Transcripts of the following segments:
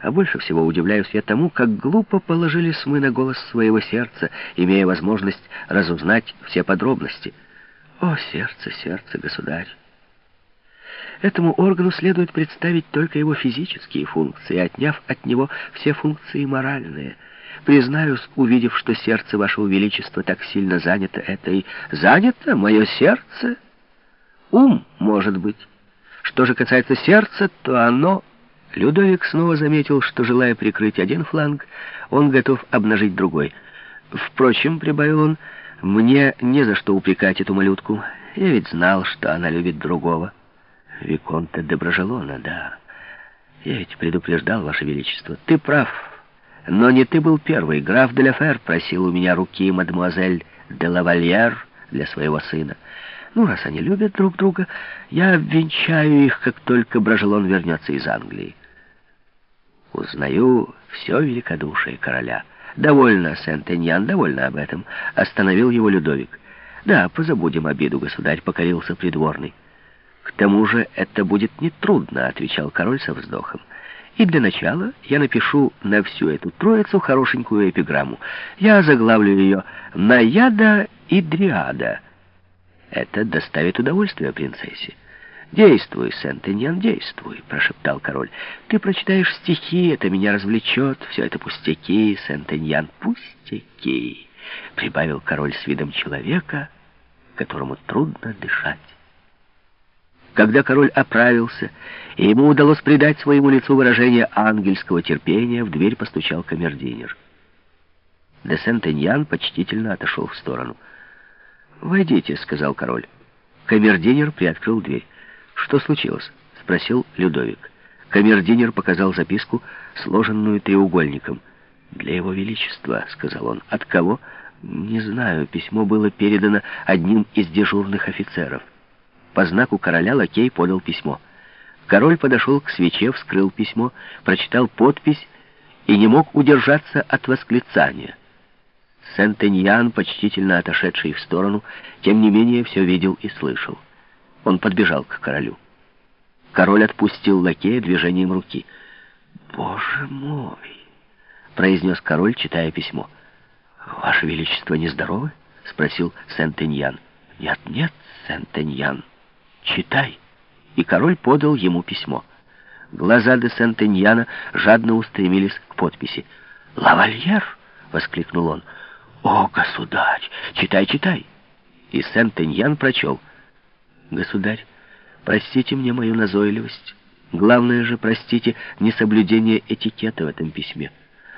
А больше всего удивляюсь я тому, как глупо положились мы на голос своего сердца, имея возможность разузнать все подробности. О, сердце, сердце, государь! Этому органу следует представить только его физические функции, отняв от него все функции моральные. Признаюсь, увидев, что сердце вашего величества так сильно занято этой... Занято мое сердце? Ум, может быть. Что же касается сердца, то оно... Людовик снова заметил, что, желая прикрыть один фланг, он готов обнажить другой. Впрочем, прибавил он, мне не за что упрекать эту малютку. Я ведь знал, что она любит другого. Виконта де Брожелона, да. Я ведь предупреждал, Ваше Величество. Ты прав. Но не ты был первый. Граф де Лафер просил у меня руки мадемуазель де Лавальер для своего сына. Ну, раз они любят друг друга, я обвенчаю их, как только Брожелон вернется из Англии. Узнаю все великодушие короля. Довольно, Сент-Эньян, довольно об этом. Остановил его Людовик. Да, позабудем обиду, государь, покорился придворный. К тому же это будет нетрудно, отвечал король со вздохом. И для начала я напишу на всю эту троицу хорошенькую эпиграмму. Я заглавлю ее «Наяда и Дриада». Это доставит удовольствие принцессе. «Действуй, Сент-Эньян, действуй», — прошептал король. «Ты прочитаешь стихи, это меня развлечет. Все это пустяки, Сент-Эньян, пустяки», — прибавил король с видом человека, которому трудно дышать. Когда король оправился, и ему удалось придать своему лицу выражение ангельского терпения, в дверь постучал камердинер. Де Сент-Эньян почтительно отошел в сторону. «Войдите», — сказал король. Камердинер приоткрыл дверь. «Что случилось?» — спросил Людовик. Камердинер показал записку, сложенную треугольником. «Для его величества», — сказал он. «От кого?» «Не знаю. Письмо было передано одним из дежурных офицеров». По знаку короля лакей подал письмо. Король подошел к свече, вскрыл письмо, прочитал подпись и не мог удержаться от восклицания. Сент-Эньян, почтительно отошедший в сторону, тем не менее все видел и слышал. Он подбежал к королю. Король отпустил лакея движением руки. «Боже мой!» — произнес король, читая письмо. «Ваше Величество нездоровы?» — спросил Сент-Эньян. «Нет, нет, Сент-Эньян, читай». И король подал ему письмо. Глаза де Сент-Эньяна жадно устремились к подписи. «Лавальер!» — воскликнул он. «О, государь! Читай, читай!» И Сент-Эньян прочел. «Государь, простите мне мою назойливость. Главное же, простите, несоблюдение этикета в этом письме.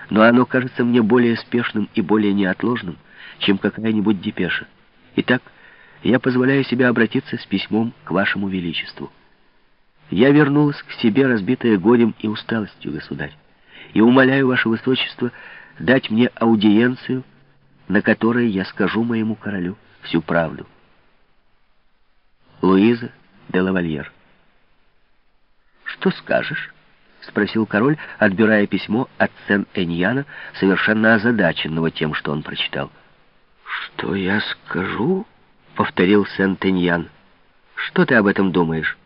Но оно кажется мне более спешным и более неотложным, чем какая-нибудь депеша. Итак, я позволяю себе обратиться с письмом к вашему величеству. Я вернулась к себе, разбитая горем и усталостью, государь, и умоляю ваше высочество дать мне аудиенцию, на которой я скажу моему королю всю правду. Луиза де Лавальер. «Что скажешь?» — спросил король, отбирая письмо от Сен-Эньяна, совершенно озадаченного тем, что он прочитал. «Что я скажу?» — повторил Сен-Эньян. «Что ты об этом думаешь?»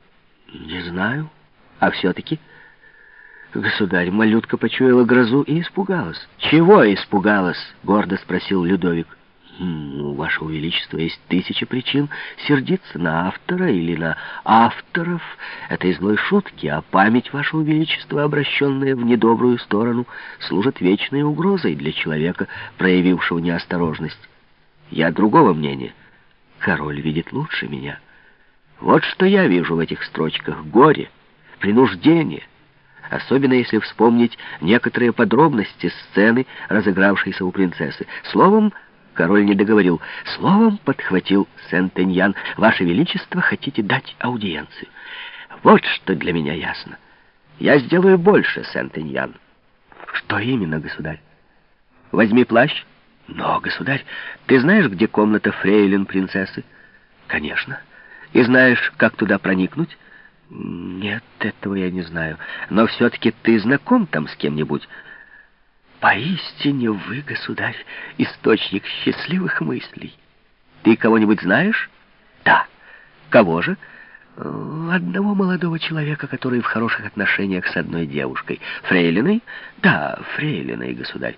«Не знаю. А все-таки...» Государь, малютка почуяла грозу и испугалась. «Чего испугалась?» — гордо спросил Людовик. «Ну, Ваше Величество, есть тысячи причин сердиться на автора или на авторов этой злой шутки, а память Вашего Величества, обращенная в недобрую сторону, служит вечной угрозой для человека, проявившего неосторожность. Я другого мнения. Король видит лучше меня. Вот что я вижу в этих строчках. Горе, принуждение» особенно если вспомнить некоторые подробности сцены, разыгравшейся у принцессы. Словом, король не договорил. Словом, подхватил Сент-Эньян, «Ваше Величество, хотите дать аудиенцию? Вот что для меня ясно. Я сделаю больше, Сент-Эньян». «Что именно, государь?» «Возьми плащ». «Но, государь, ты знаешь, где комната фрейлин принцессы?» «Конечно. И знаешь, как туда проникнуть?» «Нет, этого я не знаю. Но все-таки ты знаком там с кем-нибудь?» «Поистине вы, государь, источник счастливых мыслей. Ты кого-нибудь знаешь?» «Да. Кого же?» Одного молодого человека, который в хороших отношениях с одной девушкой. Фрейлиной? Да, фрейлиной, государь.